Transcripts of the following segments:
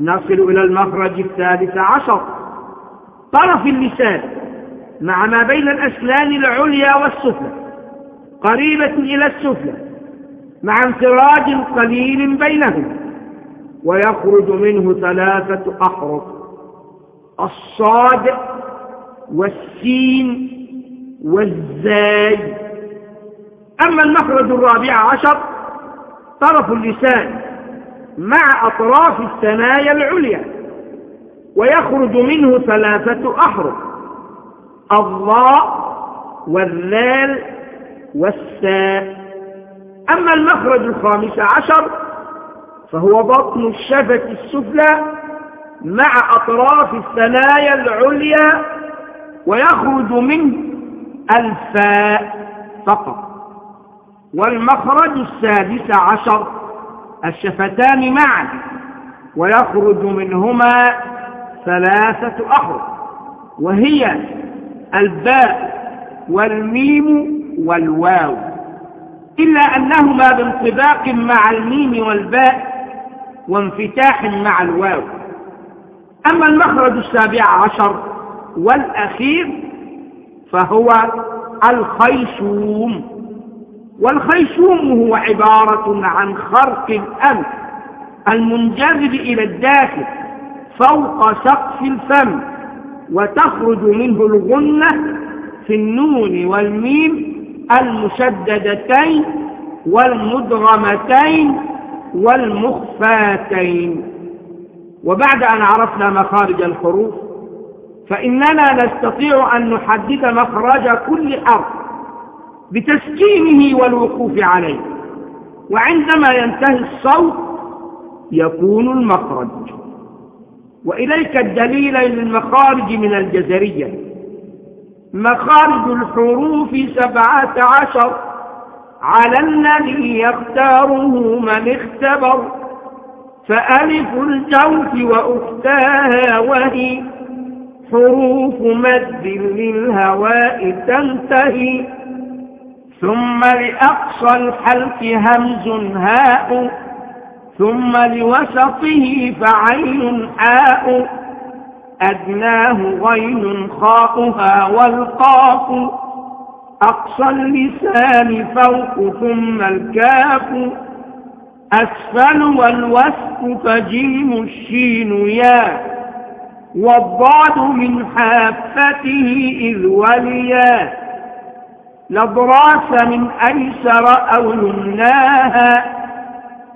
نصل إلى المخرج الثالث عشر. طرف اللسان مع ما بين الأسنان العليا والسفلى قريبة إلى السفلى مع انفراج قليل بينهم ويخرج منه ثلاثة أحرف الصاد والسين والزاي. أما المخرج الرابع عشر طرف اللسان مع أطراف الثنايا العليا ويخرج منه ثلاثة أحرف الضاء والذال والساء. أما المخرج الخامس عشر فهو بطن الشفة السفلى مع أطراف الثنايا العليا ويخرج منه الفاء فقط. والمخرج السادس عشر الشفتان معا ويخرج منهما ثلاثة أحرف وهي الباء والميم والواو. إلا أنهما بانطباق مع الميم والباء وانفتاح مع الواو. أما المخرج السابع عشر والأخير فهو الخيشوم. والخيشوم هو عبارة عن خرق الأنف المنجذب إلى الداخل فوق سقف الفم وتخرج منه الغنة في النون والميم المشددتين والمدغمتين والمخفاتين. وبعد أن عرفنا مخارج الحروف فإننا نستطيع أن نحدد مخرج كل حرف. بتسكينه والوقوف عليه. وعندما ينتهي الصوت يكون المخرج. وإليك الدليل للمخارج من الجزرية. مخارج الحروف سبعة عشر. على الذي يختاره من اختبر. فألف الجوف وأختاها وهي. حروف مد للهواء تنتهي. ثم لأقصى الحلق همز هاء ثم لوسطه فعين حاء. أدناه غين خاؤها والقاف. أقصى اللسان فوق ثم الكاف. أسفل والوسط فجيم الشين يا. والضاد من حافته إذ وليا. لضراس من أيسر أو يمناها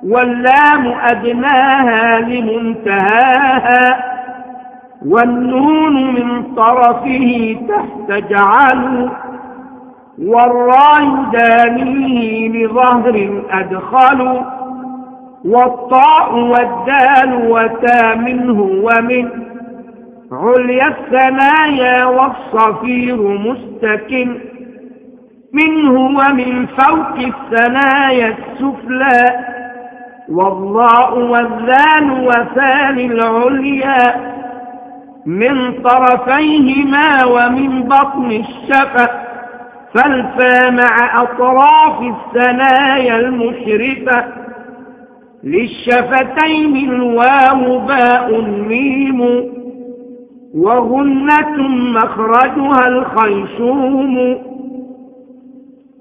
واللام أدناها لمنتهاها والنون من طرفه تحت جعل والراي دانيه لظهر أدخل والطاء والدال وتا منه ومن عليا الثنايا والصفير مستكن. منه ومن فوق الثنايا السفلى والضاء والذال وثاني العليا. من طرفيهما ومن بطن الشفة فالفا مع أطراف الثنايا المشرفة للشفتين الواو باء ميم وغنة مخرجها الخيشوم.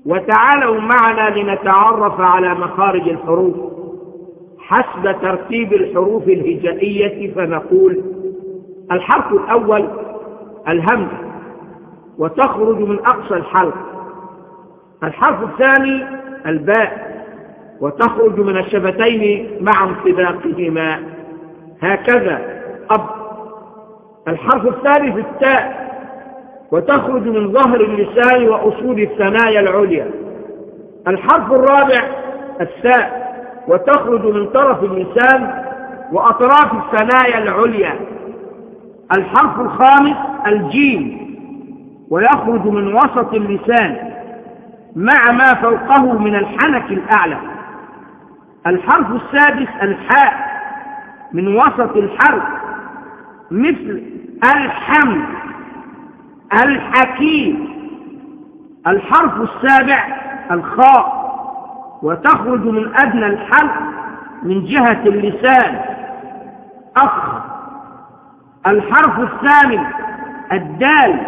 وتعالوا معنا لنتعرف على مخارج الحروف. حسب ترتيب الحروف الهجائية فنقول الحرف الأول الهمزة وتخرج من أقصى الحلق. الحرف الثاني الباء وتخرج من الشفتين مع انطباقهما. هكذا. أب. الحرف الثالث التاء وتخرج من ظهر اللسان وأصول الثنايا العليا. الحرف الرابع الثاء وتخرج من طرف اللسان وأطراف الثنايا العليا. الحرف الخامس الجيم ويخرج من وسط اللسان مع ما فوقه من الحنك الأعلى. الحرف السادس الحاء من وسط الحرف مثل الحمد الحكيم. الحرف السابع الخاء وتخرج من أدنى الحلق من جهة اللسان أخ. الحرف الثامن الدال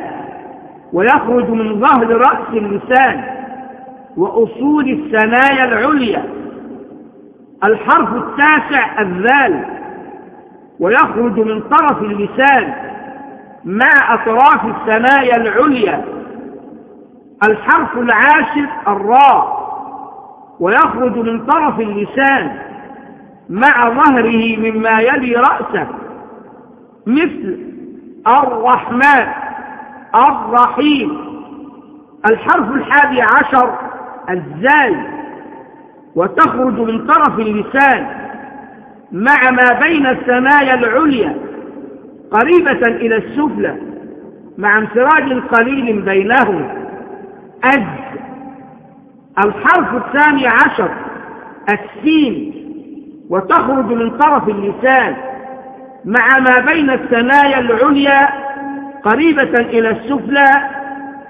ويخرج من ظهر رأس اللسان وأصول الثنايا العليا. الحرف التاسع الذال ويخرج من طرف اللسان مع أطراف الثنايا العليا الحرف العاشر الراء ويخرج من طرف اللسان مع ظهره مما يلي رأسه مثل الرحمن الرحيم الحرف الحادي عشر الزاي وتخرج من طرف اللسان مع ما بين الثنايا العليا. قريبة إلى السفلى مع انفراج قليل بينهم أز الحرف الثاني عشر السين وتخرج من طرف اللسان مع ما بين الثنايا العليا قريبة إلى السفلى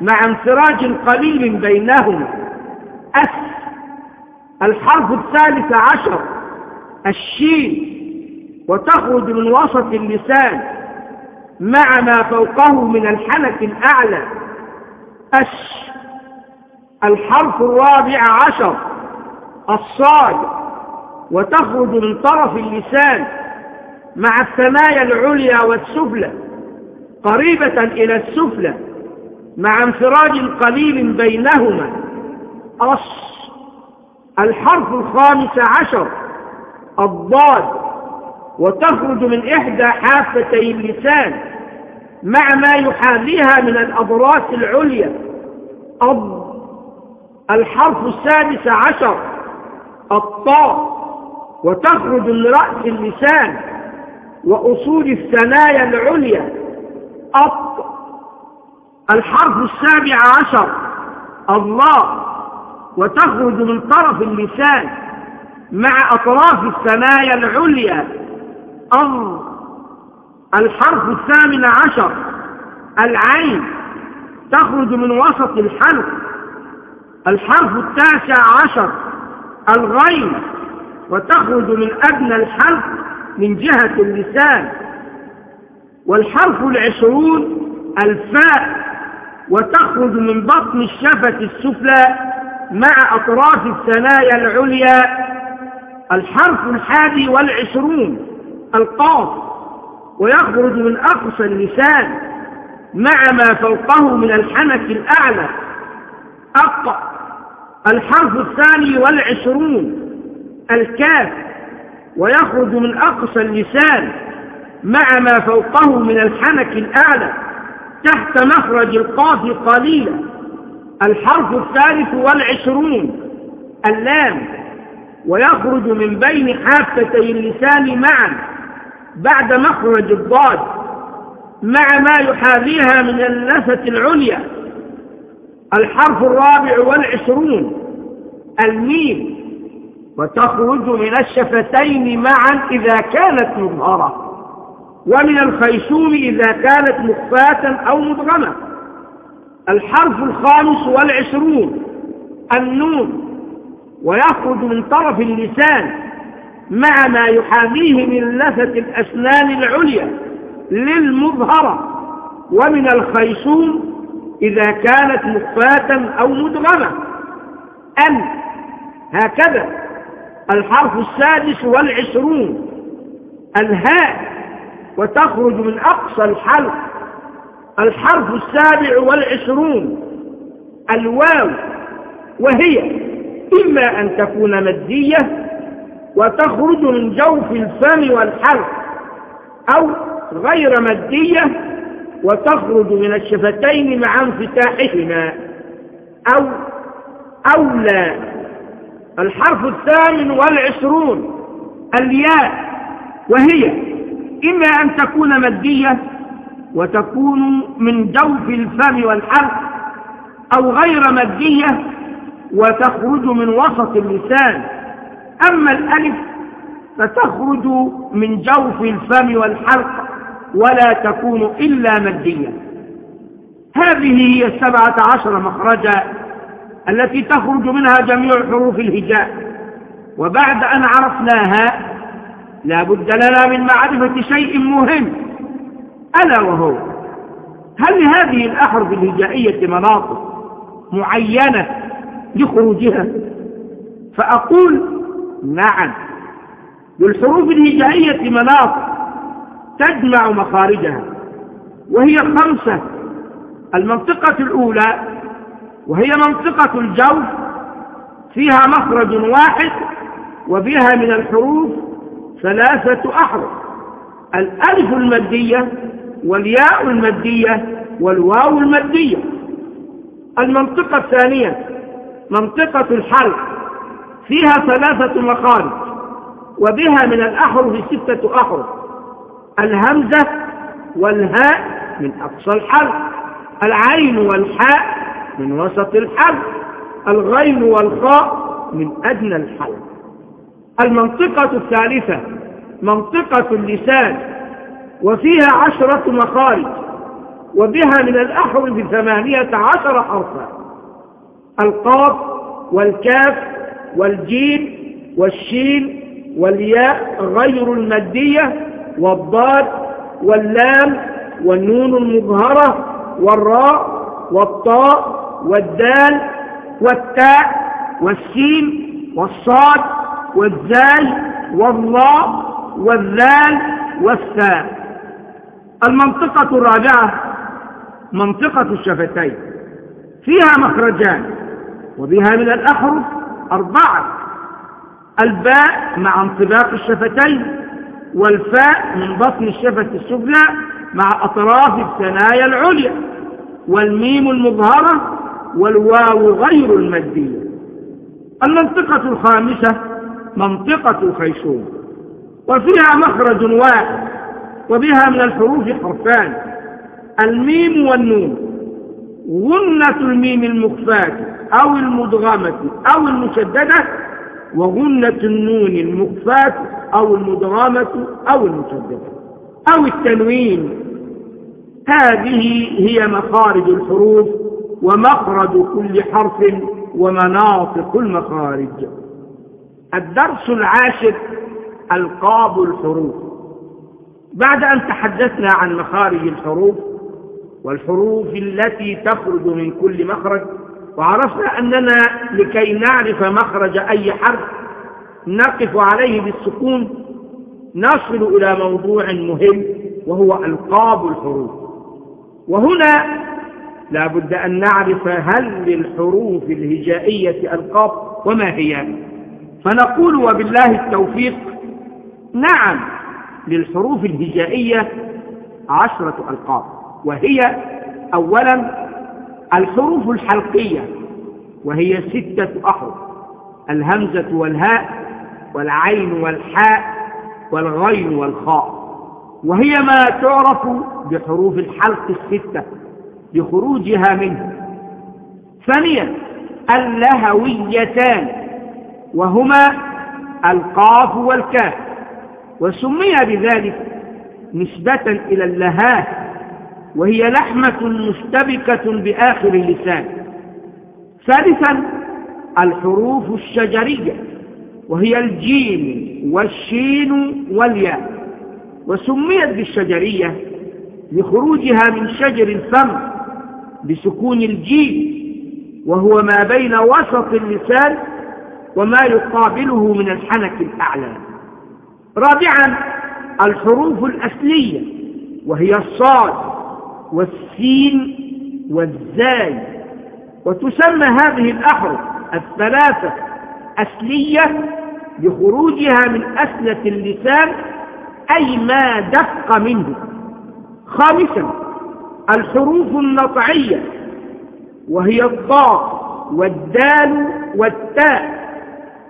مع انفراج قليل بينهم. أس الحرف الثالث عشر الشين وتخرج من وسط اللسان. مع ما فوقه من الحنك الأعلى. أش الحرف الرابع عشر الصاد وتخرج من طرف اللسان مع الثنايا العليا والسفلى قريبة إلى السفلى مع انفراج قليل بينهما. أص الحرف الخامس عشر الضاد وتخرج من إحدى حافتي اللسان مع ما يحاذيها من الأضراس العليا. الض الحرف السادس عشر. الطاء. وتخرج من رأس اللسان وأصول الثنايا العليا. الط الحرف السابع عشر. الله وتخرج من طرف اللسان مع أطراف الثنايا العليا. أر الحرف الثامن عشر. العين تخرج من وسط الحلق. الحرف التاسع عشر. الغين وتخرج من أدنى الحلق من جهة اللسان. والحرف العشرون الفاء وتخرج من بطن الشفة السفلى مع أطراف الثنايا العليا. الحرف الحادي والعشرون القاف ويخرج من أقصى اللسان مع ما فوقه من الحنك الأعلى. أق الحرف الثاني والعشرون الكاف ويخرج من أقصى اللسان مع ما فوقه من الحنك الأعلى. تحت مخرج القاف قليلا الحرف الثالث والعشرون اللام ويخرج من بين حافتي اللسان معا. بعد مخرج الضاد مع ما يحاذيها من اللثة العليا الحرف الرابع والعشرون الميم وتخرج من الشفتين معا إذا كانت مظهرة ومن الخيشوم إذا كانت مخفاة أو مدغمة الحرف الخامس والعشرون النون ويخرج من طرف اللسان مع ما يحاذيه من لثة الأسنان العليا للمظهرة ومن الخيشوم إذا كانت مخفاة أو مدغمة. أن هكذا الحرف السادس والعشرون الهاء وتخرج من أقصى الحلق. الحرف السابع والعشرون الواو. وهي إما أن تكون مدية وتخرج من جوف الفم والحلق أو غير مدية وتخرج من الشفتين مع انفتاحهما أو أولى. الحرف الثامن والعشرون الياء. وهي إما أن تكون مدية وتكون من جوف الفم والحلق أو غير مدية وتخرج من وسط اللسان. أما الألف فتخرج من جوف الفم والحلق ولا تكون إلا مادية. هذه هي السبعة عشر مخرجا التي تخرج منها جميع حروف الهجاء. وبعد أن عرفناها لا بد لنا من معرفة شيء مهم. ألا وهو هل لهذه الأحرف الهجائية مناطق معينة لخروجها؟ فأقول نعم. للحروف الهجائية مناطق تجمع مخارجها وهي خمسة. المنطقة الأولى وهي منطقة الجوف فيها مخرج واحد وبها من الحروف ثلاثة أحرف. الألف المادية والياء المادية والواو المادية المنطقة الثانية منطقة الحلق فيها ثلاثة مخارج وبها من الأحرف ستة أحرف. الهمزة والهاء من أقصى الحلق العين والحاء من وسط الحلق الغين والخاء من أدنى الحلق المنطقة الثالثة منطقة اللسان وفيها عشرة مخارج وبها من الأحرف ثمانية عشر حرفا. القاف والكاف والجيم والشين والياء غير المادية والضاد واللام والنون المظهرة والراء والطاء والدال والتاء والسين والصاد والزاي والله والذال والثاء. المنطقة الرابعة منطقة الشفتين. فيها مخرجان وبها من الأحرف أربعة. الباء مع انطباق الشفتين والفاء من بطن الشفة السفلى مع أطراف الثنايا العليا والميم المظهرة والواو غير المادية المنطقة الخامسة منطقة الخيشوم وفيها مخرج واحد وبها من الحروف حرفان الميم والنون. غنة الميم المخفاة أو المدغمة أو المشددة وغنة النون المخفاة أو المدغمة أو المشددة. أو التنوين. هذه هي مخارج الحروف ومخرج كل حرف ومناطق المخارج. الدرس العاشر ألقاب الحروف. بعد أن تحدثنا عن مخارج الحروف والحروف التي تخرج من كل مخرج. وعرفنا أننا لكي نعرف مخرج أي حرف نقف عليه بالسكون. نصل إلى موضوع مهم وهو ألقاب الحروف. وهنا لا بد أن نعرف هل للحروف الهجائية ألقاب وما هي. فنقول وبالله التوفيق نعم للحروف الهجائية عشرة ألقاب. وهي أولا الحروف الحلقية وهي ستة أحرف الهمزة والهاء والعين والحاء والغين والخاء. وهي ما تعرف بحروف الحلق الستة لخروجها منه. ثانيا اللهويتان وهما القاف والكاف. وسمي بذلك نسبة إلى اللهاه وهي لحمة مشتبكة بآخر اللسان. ثالثا الحروف الشجرية وهي الجيم والشين والياء وسميت بالشجرية لخروجها من شجر الفم بسكون الجيم وهو ما بين وسط اللسان وما يقابله من الحنك الأعلى. رابعا الحروف الأسلية وهي الصاد والسين والزاي وتسمى هذه الأحرف الثلاثة أسلية لخروجها من أسلة اللسان أي ما دق منه. خامسا الحروف النطعية وهي الضاء والدال والتاء.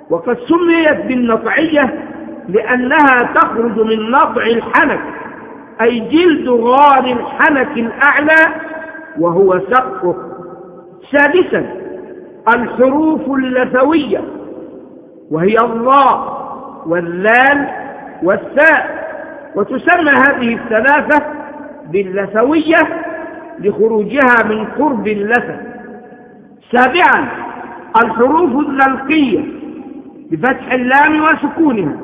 وقد سميت بالنطعية لأنها تخرج من نطع الحنك. أي جلد غار الحنك الأعلى وهو سقفه سادسا الحروف اللثوية وهي الله واللال والثاء. وتسمى هذه الثلاثة باللثوية لخروجها من قرب اللثة. سابعا الحروف الللقية بفتح اللام وسكونها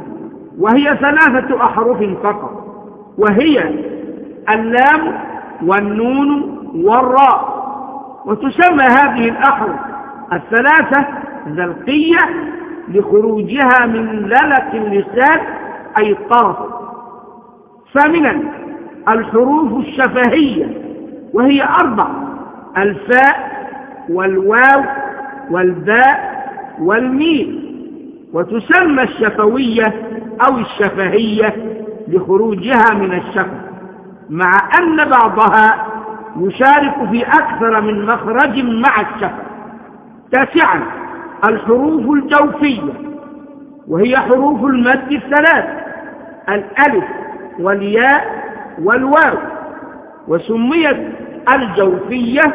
وهي ثلاثة أحرف فقط. وهي اللام والنون والراء وتسمى هذه الأحرف الثلاثة زلقية لخروجها من للك اللسان أي الطرف. ثامنا الحروف الشفهية وهي أربع الفاء والواو والباء والميم وتسمى الشفوية أو الشفهية لخروجها من الشفه مع أن بعضها يشارك في أكثر من مخرج مع الشفه تاسعا الحروف الجوفية وهي حروف المد الثلاث الألف والياء والواو وسميت الجوفية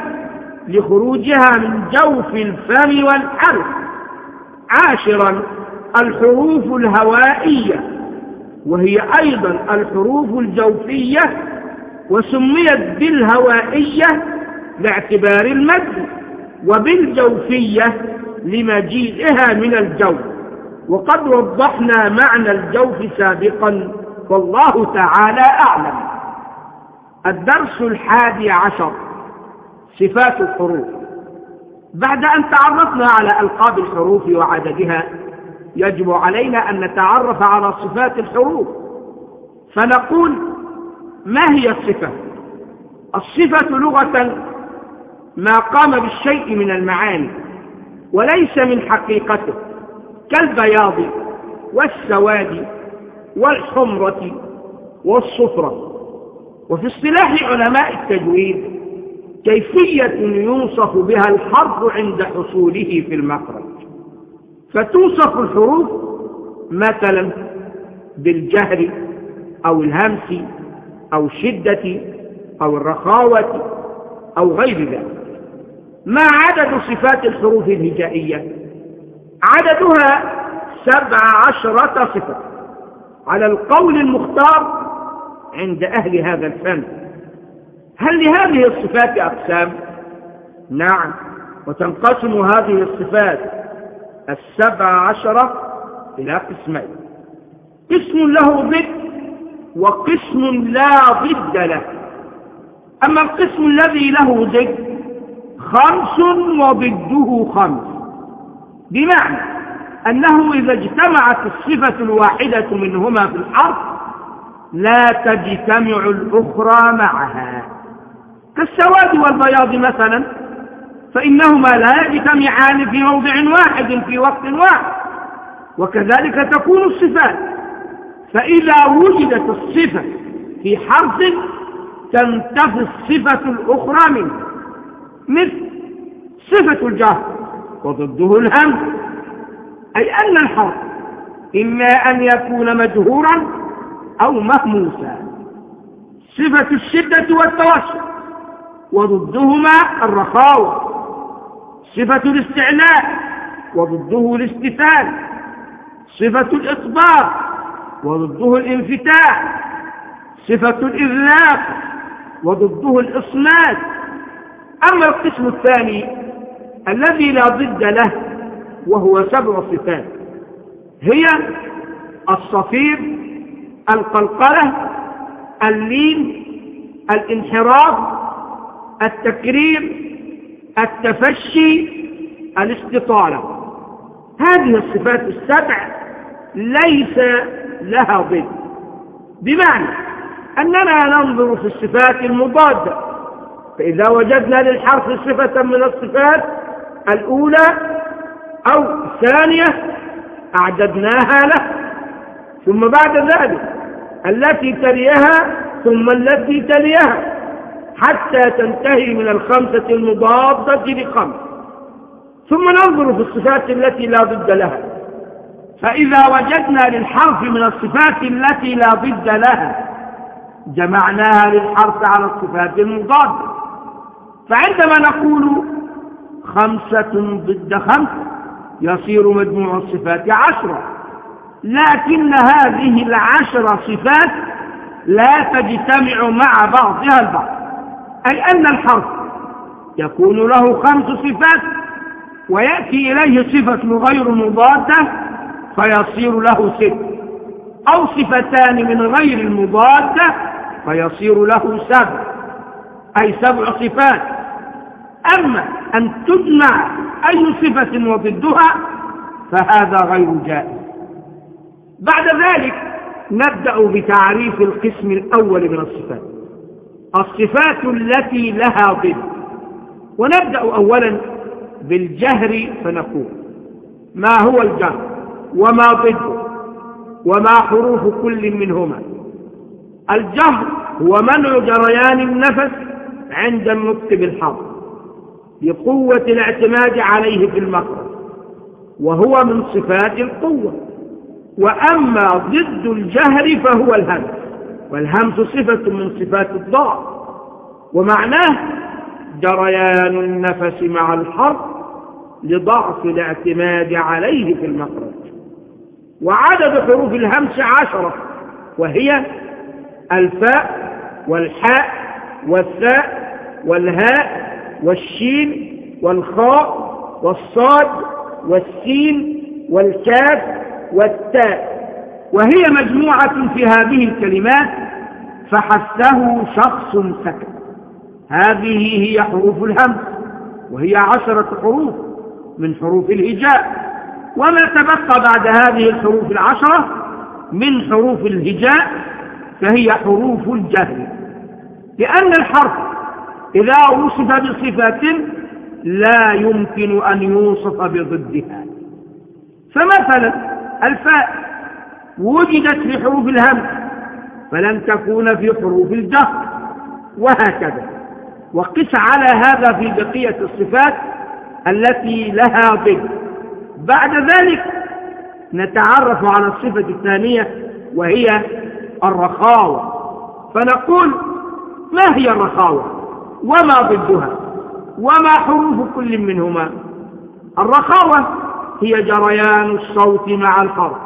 لخروجها من جوف الفم والحرف. عاشرا الحروف الهوائية وهي أيضا الحروف الجوفية وسميت بالهوائية لاعتبار المد وبالجوفية لمجيئها من الجوف. وقد وضحنا معنى الجوف سابقا والله تعالى أعلم. الدرس الحادي عشر صفات الحروف. بعد أن تعرفنا على ألقاب الحروف وعددها يجب علينا أن نتعرف على صفات الحروف. فنقول ما هي الصفة؟ الصفة لغة ما قام بالشيء من المعاني وليس من حقيقته كالبياض والسواد والحمرة والصفرة. وفي اصطلاح علماء التجويد كيفية يوصف بها الحرف عند حصوله في المخرج. فتوصف الحروف مثلا بالجهر أو الهمس أو الشدة أو الرخاوة أو غير ذلك. ما عدد صفات الحروف الهجائية؟ عددها سبع عشرة صفة. على القول المختار عند أهل هذا الفن. هل لهذه الصفات أقسام؟ نعم وتنقسم هذه الصفات السبع عشرة إلى قسمين. قسم له ضد وقسم لا ضد له. أما القسم الذي له ضد خمس وضده خمس. بمعنى أنه إذا اجتمعت الصفة الواحدة منهما في الحرف لا تجتمع الأخرى معها. كالسواد والبياض مثلا. فإنهما لا يجتمعان في موضع واحد في وقت واحد. وكذلك تكون الصفات. فإذا وجدت الصفة في حرف تنتفي الصفة الأخرى منه مثل صفة الجهر وضده الهم. أي أن الحرف إما أن يكون مجهورا أو مهموسا. صفة الشدة والتوسط وضدهما الرخاوة. صفة الاستعلاء وضده الاستفال صفة الإطباق وضده الانفتاح صفة الإذلاق وضده الإصمات أما القسم الثاني الذي لا ضد له وهو سبع صفات هي الصفير القلقلة اللين الانحراف التكرير التفشي الاستطالة. هذه الصفات السبع ليس لها ضد. بمعنى أننا ننظر في الصفات المضادة. فإذا وجدنا للحرف صفة من الصفات الأولى أو الثانية أعددناها له. ثم بعد ذلك التي تليها ثم التي تليها. حتى تنتهي من الخمسة المضادة لخمس ثم ننظر في الصفات التي لا ضد لها. فإذا وجدنا للحرف من الصفات التي لا ضد لها جمعناها للحرف على الصفات المضادة. فعندما نقول خمسة ضد خمس يصير مجموع الصفات عشرة. لكن هذه العشر صفات لا تجتمع مع بعضها البعض. أي أن الحرف؟ يكون له خمس صفات ويأتي إليه صفة غير مضادة فيصير له ست. أو صفتان من غير المضادة فيصير له سبع. أي سبع صفات. أما أن تجمع أي صفة وضدها فهذا غير جائز. بعد ذلك نبدأ بتعريف القسم الأول من الصفات. الصفات التي لها ضد. ونبدأ أولا بالجهر فنقول ما هو الجهر وما ضده وما حروف كل منهما. الجهر هو منع جريان النفس عند النطق بالحرف لقوة الاعتماد عليه في المخرج وهو من صفات القوة. وأما ضد الجهر فهو الهمس والهمس صفة من صفات الضعف ومعناه جريان النفس مع الحرف لضعف الاعتماد عليه في المخرج وعدد حروف الهمس عشرة وهي الفاء والحاء والثاء والهاء والشين والخاء والصاد والسين والكاف والتاء. وهي مجموعة في هذه الكلمات فحثه شخص سكت. هذه هي حروف الهمس وهي عشرة حروف من حروف الهجاء. وما تبقى بعد هذه الحروف العشرة من حروف الهجاء فهي حروف الجهر لأن الحرف إذا وصف بصفة لا يمكن أن يوصف بضدها. فمثلا الفاء وجدت في حروف الهمس فلم تكون في حروف الجهر وهكذا. وقس على هذا في بقية الصفات التي لها ضد. بعد ذلك نتعرف على الصفة الثانية وهي الرخاوة. فنقول ما هي الرخاوة؟ وما ضدها؟ وما حروف كل منهما؟ الرخاوة هي جريان الصوت مع الحرف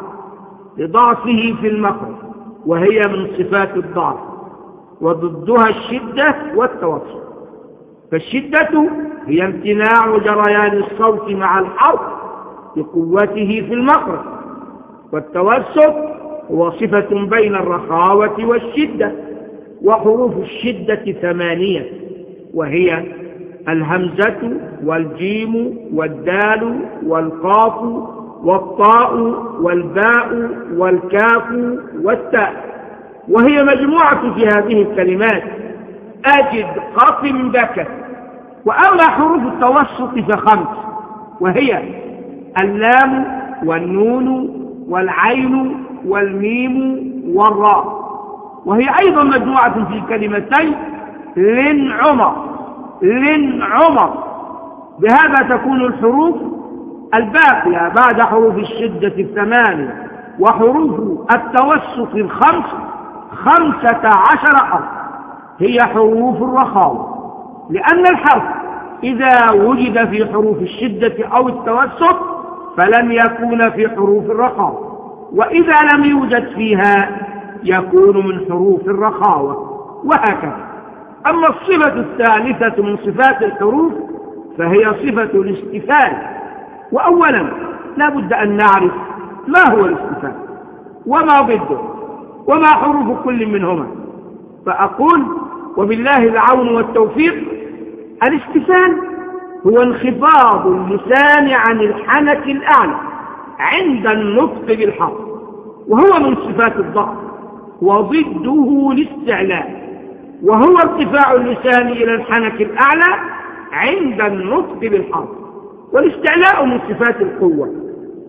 لضعفه في المخرج. وهي من صفات الضعف وضدها الشدة والتوسط فالشدة هي امتناع جريان الصوت مع الحرف لقوته في المخرج والتوسط هو صفة بين الرخاوة والشدة وحروف الشدة ثمانية وهي الهمزة والجيم والدال والقاف والطاء والباء والكاف والتاء. وهي مجموعة في هذه الكلمات. أجد قط بكت وأما حروف التوسط فخمس وهي اللام والنون والعين والميم والراء. وهي أيضا مجموعة في كلمتين لن عمر. لن عمر. بهذا تكون الحروف الباقية بعد حروف الشدة الثمانية وحروف التوسط الخمس خمسة عشر حرف هي حروف الرخاوة لأن الحرف إذا وجد في حروف الشدة أو التوسط فلم يكون في حروف الرخاوة وإذا لم يوجد فيها يكون من حروف الرخاوة وهكذا. أما الصفة الثالثة من صفات الحروف فهي صفة الاستفال وأولا لا بد أن نعرف ما هو الاستفال وما ضده وما حروف كل منهما. فأقول وبالله العون والتوفيق الاستفال هو انخفاض اللسان عن الحنك الأعلى عند النطق بالحرف وهو من صفات الضعف وضده الاستعلاء وهو ارتفاع اللسان إلى الحنك الأعلى عند النطق بالحرف. والاستعلاء من صفات القوة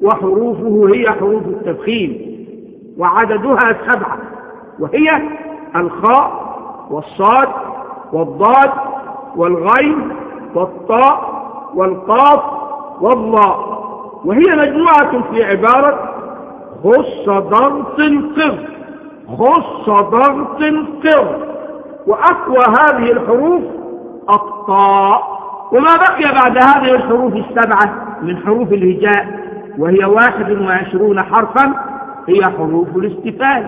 وحروفه هي حروف التفخيم وعددها سبعة وهي الخاء والصاد والضاد والغين والطاء والقاف والضاء وهي مجموعة في عبارة خص ضغط قر خص ضغط قر وأقوى هذه الحروف الطاء. وما بقي بعد هذه الحروف السبعة من حروف الهجاء وهي واحد وعشرون حرفا هي حروف الاستفال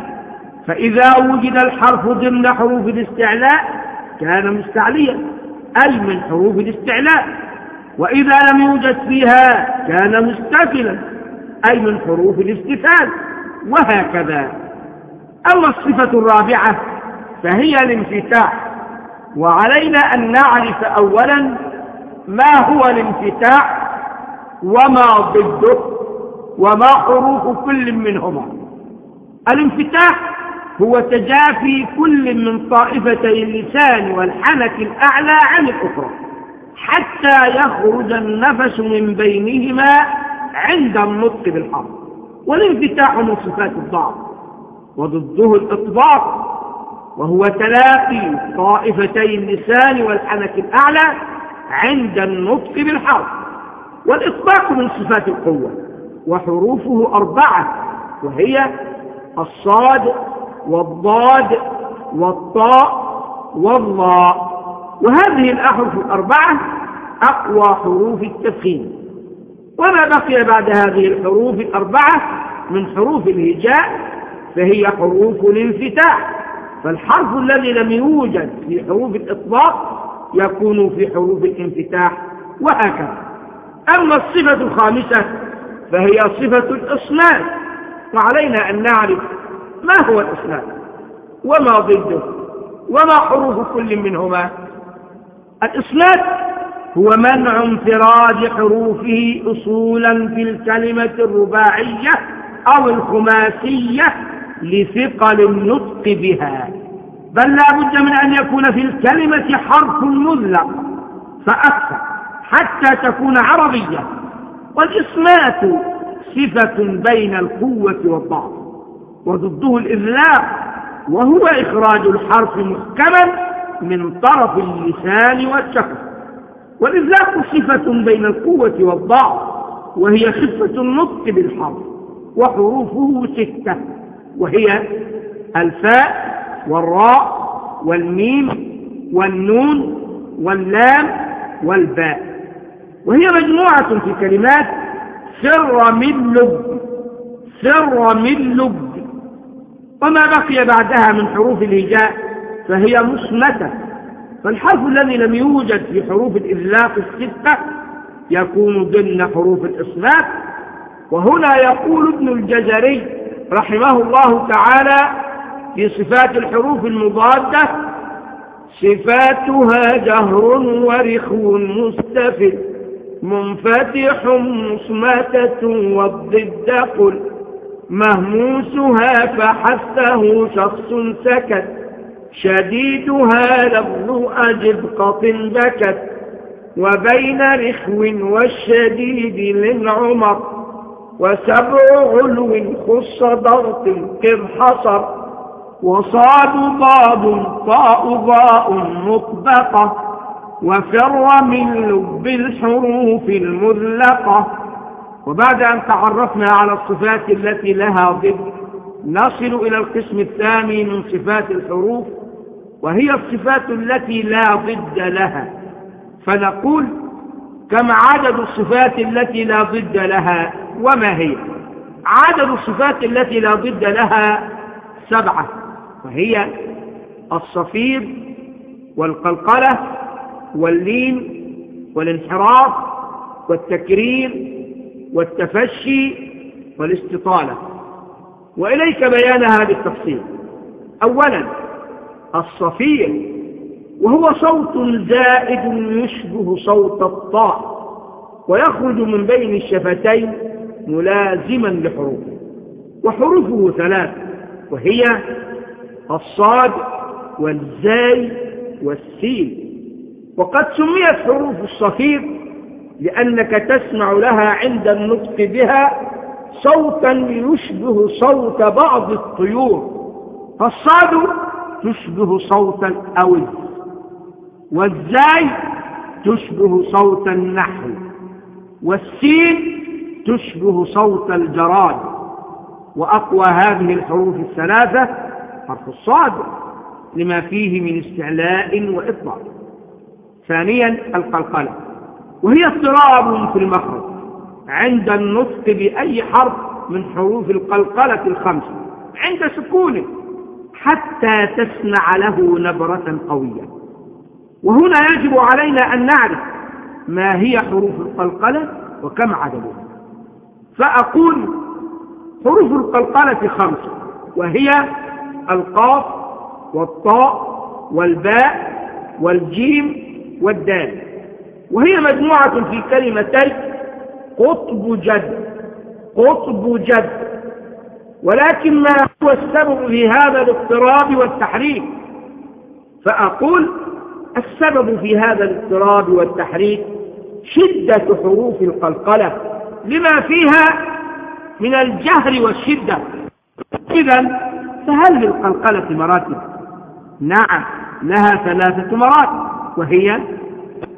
فإذا وجد الحرف ضمن حروف الاستعلاء كان مستعليا أي من حروف الاستعلاء. وإذا لم يوجد فيها كان مستفلا أي من حروف الاستفال وهكذا. أما الصفة الرابعة فهي الانفتاح. وعلينا أن نعرف أولا ما هو الانفتاح وما ضده وما حروف كل منهما. الانفتاح هو تجافي كل من طائفتي اللسان والحنك الأعلى عن الأخرى حتى يخرج النفس من بينهما عند النطق بالحرف. والانفتاح من صفات الضعف وضده الإطباق وهو تلاقي طائفتي اللسان والحنك الأعلى عند النطق بالحرف والإطباق من صفات القوة وحروفه أربعة وهي الصاد والضاد والطاء والضاء وهذه الأحرف الأربعة أقوى حروف التفخيم وما بقي بعد هذه الحروف الأربعة من حروف الهجاء فهي حروف الانفتاح. فالحرف الذي لم يوجد في حروف الإطلاق يكون في حروف الانفتاح وهكذا. أما الصفة الخامسة فهي صفة الإصناد وعلينا أن نعرف ما هو الإسلام وما ضده وما حروف كل منهما. الإسناد هو منع انفراد حروفه أصولا في الكلمة الرباعية أو الخماسية لثقل النطق بها. بل لا بد من أن يكون في الكلمة حرف مذلق فأكثر حتى تكون عربية. والإصمات صفة بين القوة والضعف وضده الإذلاق وهو إخراج الحرف محكما من طرف اللسان والشفة والإذلاق صفة بين القوة والضعف وهي خفة النطق بالحرف وحروفه ستة وهي الفاء والراء والميم والنون واللام والباء. وهي مجموعة في كلمات سر من لب سر من لب. وما بقي بعدها من حروف الهجاء فهي مصمتة فالحرف الذي لم يوجد في حروف الإذلاق الستة يكون ضمن حروف الإصلاف وهنا يقول ابن الجزري رحمه الله تعالى في صفات الحروف المضادة صفاتها جهر ورخو مستفد منفتح مصمتة والضد قل مهموسها فحثه شخص سكت شديدها لفظ أجب قط بكت وبين رخو والشديد للعمر وسبع علو خص ضغط قر حصر. وصاد ضاد طاء ضاء مطبقة وفر من لب الحروف المذلقة. وبعد أن تعرفنا على الصفات التي لها ضد نصل إلى القسم الثاني من صفات الحروف وهي الصفات التي لا ضد لها. فنقول كم عدد الصفات التي لا ضد لها وما هي؟ عدد الصفات التي لا ضد لها سبعة. وهي الصفير والقلقلة واللين والانحراف والتكرير والتفشي والاستطالة. وإليك بيانها بالتفصيل أولا الصفير وهو صوت زائد يشبه صوت الطاء ويخرج من بين الشفتين ملازما لحروفه وحروفه ثلاث وهي الصاد والزاي والسين. وقد سميت حروف الصفير لأنك تسمع لها عند النطق بها صوتا يشبه صوت بعض الطيور. فالصاد تشبه صوت الأوز والزاي تشبه صوت النحل والسين تشبه صوت الجراد. وأقوى هذه الحروف الثلاثة حرف الصاد لما فيه من استعلاء وإطلاق. ثانيا القلقلة. وهي اضطراب في المخرج عند النطق بأي حرف من حروف القلقلة الخمسة. عند سكونه. حتى تسمع له نبرة قوية. وهنا يجب علينا أن نعرف ما هي حروف القلقلة وكم عددها. فأقول حروف القلقلة خمسة. وهي القاف والطاء والباء والجيم والدال. وهي مجموعة في كلمتي قطب جد. قطب جد. ولكن ما هو السبب في هذا الاضطراب والتحريك؟ فأقول السبب في هذا الاضطراب والتحريك شدة حروف القلقلة لما فيها من الجهر والشدة. إذا فهل للقلقلة مراتب؟ نعم لها ثلاثة مراتب وهي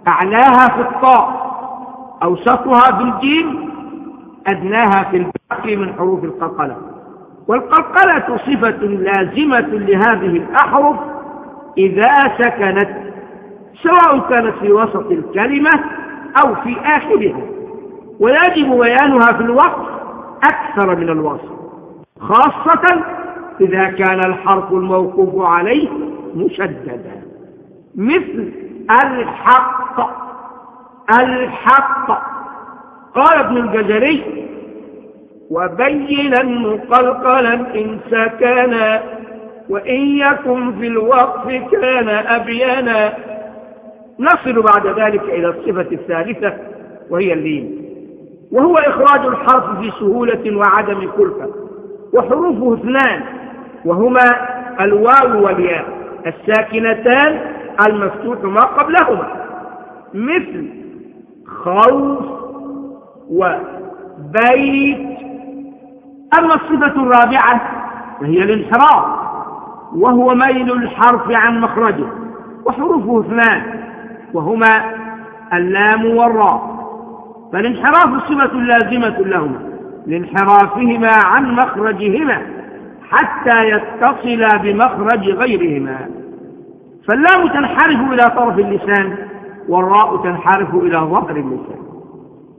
أعلاها في الطاء أوسطها في الجيم أدناها في الباقي من حروف القلقلة. والقلقلة صفة لازمة لهذه الأحرف إذا سكنت سواء كانت في وسط الكلمة أو في آخرها. ويجب بيانها في الوقت أكثر من الوصف خاصة إذا كان الحرف الموقوف عليه مشددا. مثل الحق الحق. قال ابن الجزري وبينا مقلقلا إن سكنا وإن يكن في الوقف كان أبينا. نصل بعد ذلك إلى الصفة الثالثة وهي اللين. وهو إخراج الحرف في سهولة وعدم كلفة وحروفه اثنان. وهما الواو والياء الساكنتان المفتوح ما قبلهما. مثل خوف وبيت. أما الصفة الرابعة فهي الانحراف وهو ميل الحرف عن مخرجه وحروفه اثنان وهما اللام والراء. فالانحراف صفة لازمة لهما لانحرافهما عن مخرجهما. حتى يتصلا بمخرج غيرهما. فاللام تنحرف إلى طرف اللسان والراء تنحرف إلى ظهر اللسان.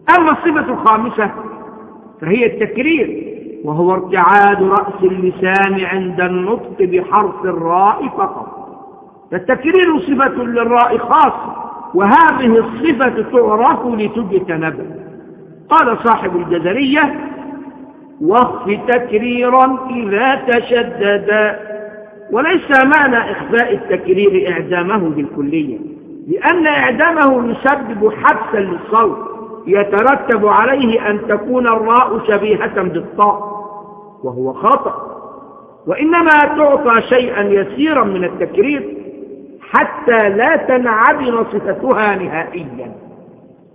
أما الصفة الخامسة فهي التكرير وهو ارتعاد رأس اللسان عند النطق بحرف الراء فقط. فالتكرير صفة للراء خاصة وهذه الصفة تعرف لتجتنب قال صاحب الجزرية واخف تكريرا إذا تشدد. وليس معنى إخفاء التكرير إعدامه بالكلية لأن إعدامه يسبب حبسا للصوت يترتب عليه أن تكون الراء شبيهة بالطاء وهو خطأ. وإنما تعطى شيئا يسيرا من التكرير حتى لا تنعدم صفتها نهائيا.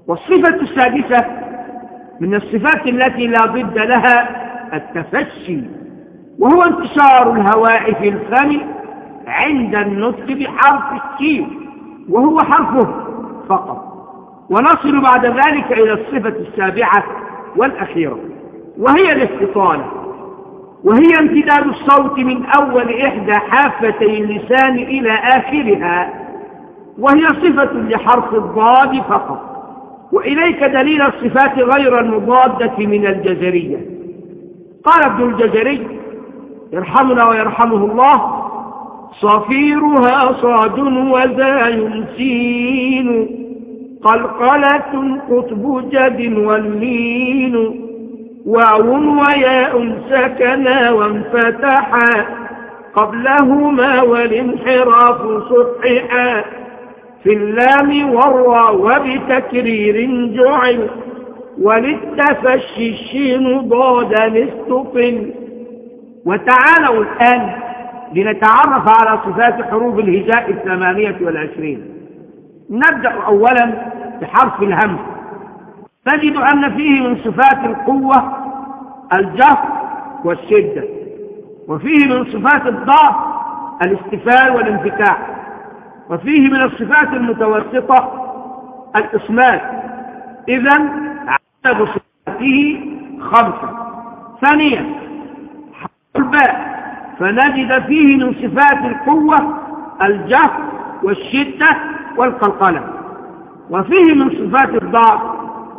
والصفة السادسة من الصفات التي لا ضد لها التفشي وهو انتشار الهواء في الفم عند النطق بحرف الشين وهو حرفه فقط. ونصل بعد ذلك إلى الصفة السابعة والأخيرة وهي الاستطالة وهي امتداد الصوت من أول إحدى حافتي اللسان إلى آخرها وهي صفة لحرف الضاد فقط. وإليك دليل الصفات غير المضادة من الجزرية. قال ابن الجزري يرحمنا ويرحمه الله صفيرها صاد وذا ينسين قلقلة قطب جد واللين واو وياء سكنا وانفتحا قبلهما والانحراف صححا. في اللام والراء وبتكرير جعل. وللتفشي الشين ضادا استطل وتعالوا الآن لنتعرف على صفات حروف الهجاء الثمانية والعشرين. نبدأ أولا بحرف الهمس تجد أن فيه من صفات القوة الجهر والشدة وفيه من صفات الضعف الاستفال والانفتاح. وفيه من الصفات المتوسطة الإصمات إذا عدد صفاته خمسة. ثانيا حرف الباء. فنجد فيه من صفات القوة الجهر والشدة والقلقلة. وفيه من صفات الضعف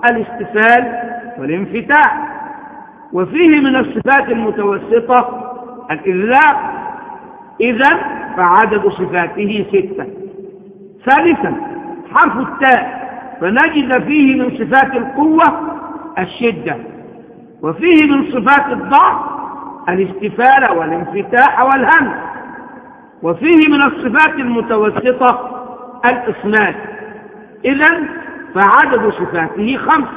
الاستفال والانفتاح. وفيه من الصفات المتوسطة الإذلاق إذا فعدد صفاته ستة. ثالثا حرف التاء فنجد فيه من صفات القوة الشدة وفيه من صفات الضعف الاستفالة والانفتاح والهمس وفيه من الصفات المتوسطة الإصمات إذا فعدد صفاته خمس.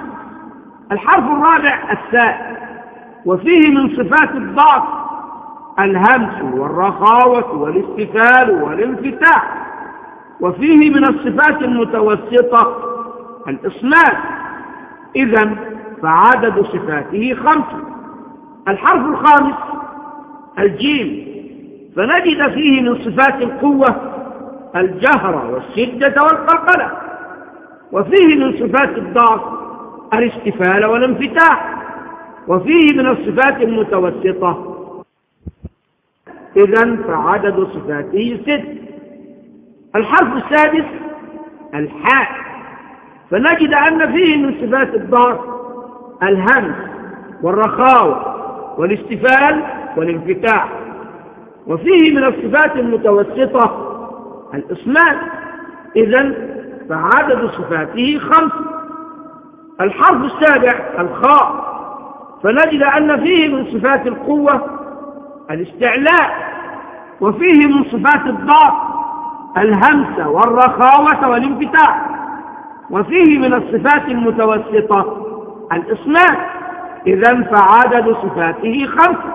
الحرف الرابع الساء وفيه من صفات الضعف الهمس والرخاوة والاستفال والانفتاح. وفيه من الصفات المتوسطة الإصمات إذا فعدد صفاته خمسة الحرف الخامس الجيم. فنجد فيه من صفات القوة الجهر والشدة والقلقلة وفيه من صفات الضعف الاستفال والانفتاح. وفيه من الصفات المتوسطة. إذا فعدد صفاته ست. الحرف السادس الحاء. فنجد أن فيه من صفات الضعف الهمس والرخاوة والاستفال والانفتاح. وفيه من الصفات المتوسطة الإصمات إذا فعدد صفاته خمس. الحرف السابع الخاء. فنجد أن فيه من صفات القوة الاستعلاء. وفيه من صفات الضعف الهمس والرخاوة والانفتاح. وفيه من الصفات المتوسطة الإصمات إذا فعدد صفاته خمسة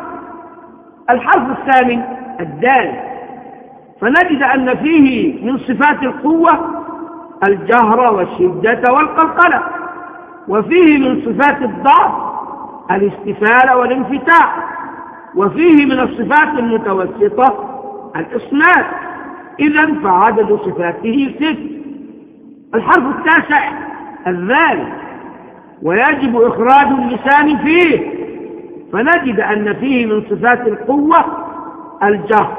الحرف الثامن الدال. فنجد أن فيه من صفات القوة الجهر والشدة والقلقلة. وفيه من صفات الضعف الاستفال والانفتاح. وفيه من الصفات المتوسطة الإصناف. إذا فعدد صفاته ست. الحرف التاسع الذال. ويجب إخراج اللسان فيه. فنجد أن فيه من صفات القوة الجهر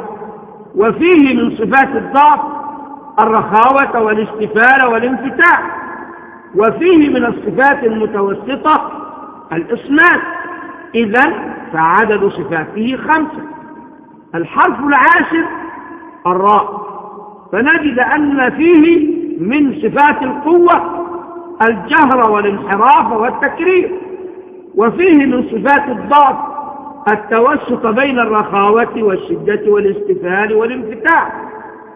وفيه من صفات الضعف الرخاوة والاستفال والانفتاح وفيه من الصفات المتوسطة الإصمات إذا فعدد صفاته خمسة. الحرف العاشر الراء. فنجد أن فيه من صفات القوة الجهر والانحراف والتكرير وفيه من صفات الضعف التوسط بين الرخاوة والشدة والاستفال والانفتاح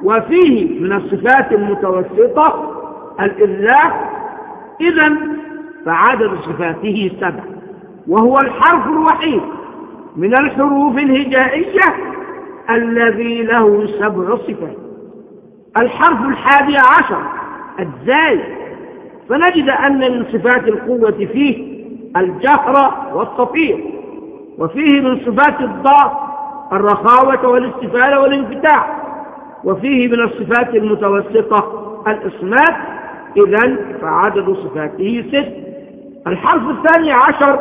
وفيه من الصفات المتوسطة الإذلاق إذا فعدد صفاته سبع وهو الحرف الوحيد من الحروف الهجائية الذي له سبع صفات. الحرف الحادي عشر الزاي. فنجد أن من صفات القوة فيه الجهر والصفير وفيه من صفات الضعف الرخاوة والاستفالة والانفتاح وفيه من الصفات المتوسطة الإصمات إذا فعدد صفاته ست. الحرف الثاني عشر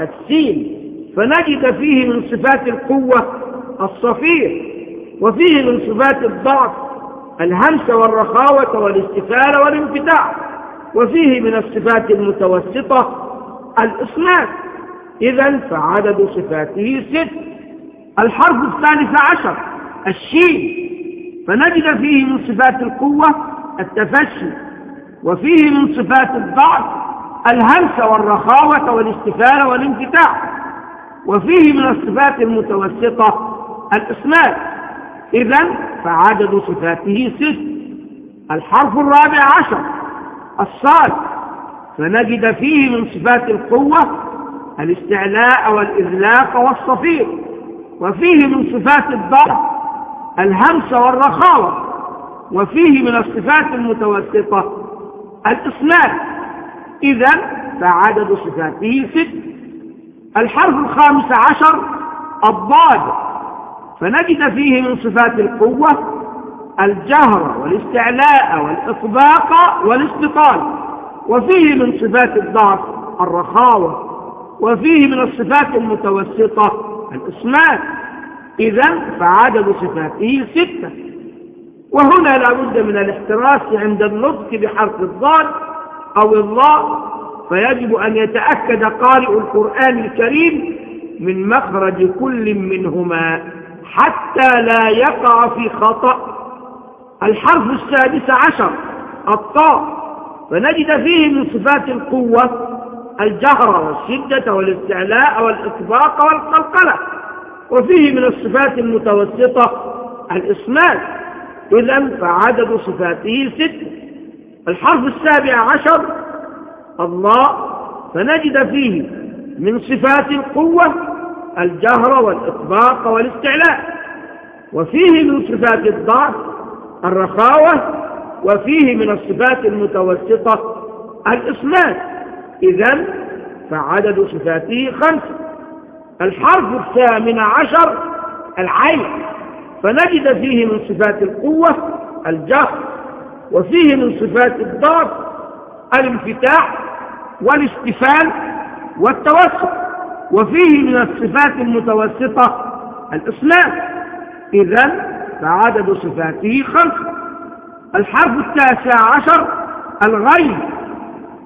السين. فنجد فيه من صفات القوة الصفير وفيه من صفات الضعف الهمس والرخاوة والاستفالة والانفتاح. وفيه من الصفات المتوسطة الإصناف. إذا فعدد صفاته ست. الحرف الثالث عشر الشين. فنجد فيه من صفات القوة التفشي. وفيه من صفات الضعف الهمس والرخاوة والاستفالة والانفتاح. وفيه من الصفات المتوسطة الإصناف. إذا فعدد صفاته ست. الحرف الرابع عشر الصاد. فنجد فيه من صفات القوة الاستعلاء والإذلاق والصفير وفيه من صفات الضعف الهمس والرخاوة وفيه من الصفات المتوسطة الإصلاح. إذا فعدد صفاته ست. الحرف الخامس عشر الضاد. فنجد فيه من صفات القوة الجهر والاستعلاء والإطباق والاستطال وفيه من صفات الضعف الرخاوة وفيه من الصفات المتوسطة الإسمات إذا فعدد صفاته ستة. وهنا لا بد من الاحتراس عند النطق بحرف الضاد أو الضاء فيجب أن يتأكد قارئ القرآن الكريم من مخرج كل منهما. حتى لا يقع في خطأ. الحرف السادس عشر الطاء. فنجد فيه من صفات القوة الجهر والشدة والاستعلاء والإطباق والقلقلة. وفيه من الصفات المتوسطة الإصمات إذا فعدد صفاته ستة الحرف السابع عشر الله فنجد فيه من صفات القوة الجهر والإطباق والاستعلاء. وفيه من صفات الضعف الرخاوة وفيه من الصفات المتوسطة الإصمات إذا فعدد صفاته خمسة الحرف الثامن عشر العين. فنجد فيه من صفات القوة الجهر وفيه من صفات الضعف الانفتاح والاستفال والتوسط. وفيه من الصفات المتوسطة الإسلام إذا فعدد صفاته خمسة الحرف التاسع عشر الغيب.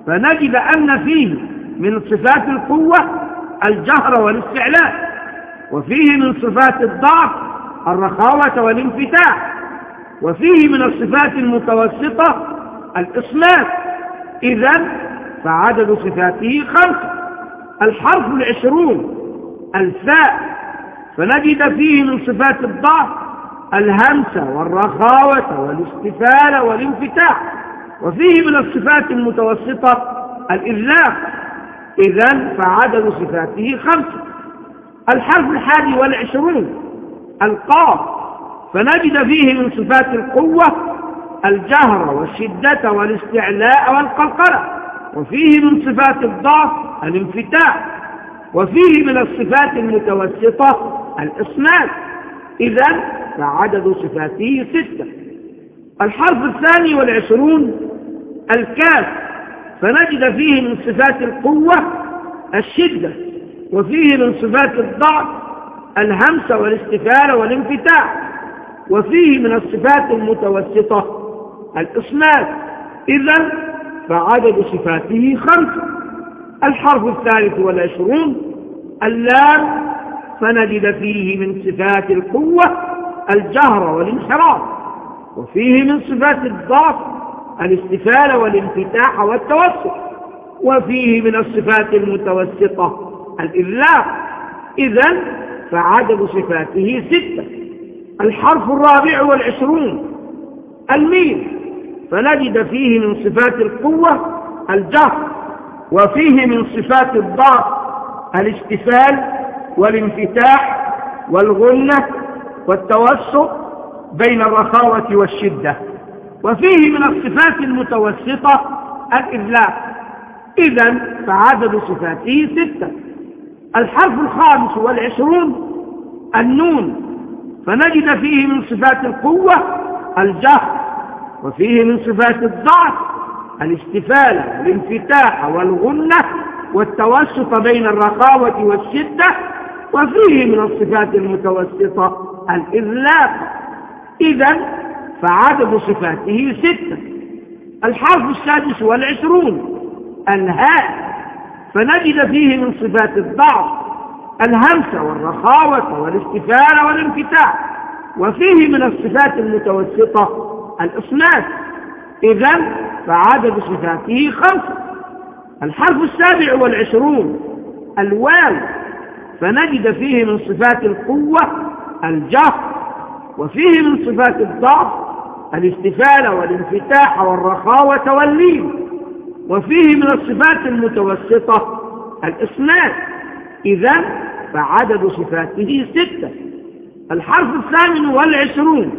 فنجد أن فيه من صفات القوة الجهر والاستعلاء. وفيه من صفات الضعف الرخاوة والانفتاح. وفيه من الصفات المتوسطة الإصلاف إذا فعدد صفاته خمسة الحرف العشرون الفاء فنجد فيه من صفات الضعف الهمسة والرخاوة والاستفالة والانفتاح وفيه من الصفات المتوسطة الإذلاق إذا فعدد صفاته خمسة الحرف الحادي والعشرون القاف فنجد فيه من صفات القوة الجهر والشدة والاستعلاء والقلقلة. وفيه من صفات الضعف الانفتاح وفيه من الصفات المتوسطة الإصناد إذا فعدد صفاته ستة. الحرف الثاني والعشرون الكاف فنجد فيه من صفات القوة الشدة وفيه من صفات الضعف الهمس والاستفالة والانفتاح وفيه من الصفات المتوسطة الإصمات إذا فعدد صفاته خمسة الحرف الثالث والعشرون. اللام فنجد فيه من صفات القوة الجهر والانحراف وفيه من صفات الضعف الاستفالة والانفتاح والتوسط وفيه من الصفات المتوسطة الإذلاق. إذا فعدد صفاته ستة. الحرف الرابع والعشرون. الميم فنجد فيه من صفات القوة الجهر وفيه من صفات الضعف الاستفال والانفتاح والغنة والتوسط بين الرخاوة والشدة. وفيه من الصفات المتوسطة الإذلاق إذا فعدد صفاته ستة. الحرف الخامس والعشرون النون. فنجد فيه من صفات القوة الجهر. وفيه من صفات الضعف الاستفالة والانفتاح والغنة والتوسط بين الرخاوة والشدة وفيه من الصفات المتوسطة الإذلاق. إذا فعدد صفاته ستة الحرف السادس والعشرون الهاء فنجد فيه من صفات الضعف الهمسة والرخاوة والاستفالة والانفتاح وفيه من الصفات المتوسطة الإصناف إذا فعدد صفاته خمسة الحرف السابع والعشرون. الواو فنجد فيه من صفات القوة الجهر وفيه من صفات الضعف الاستفالة والانفتاح والرخاوة واللين وفيه من الصفات المتوسطة الإصناف إذا فعدد صفاته ستة. الحرف الثامن والعشرون.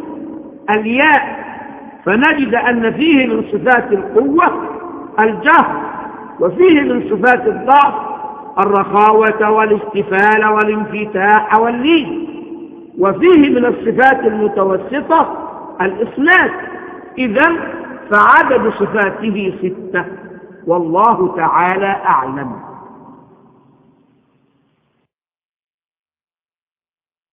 الياء. فنجد أن فيه من صفات القوة الجهر وفيه من صفات الضعف الرخاوة والاستفال والانفتاح واللين وفيه من الصفات المتوسطة الإسناد. إذا فعدد صفاته ستة والله تعالى أعلم.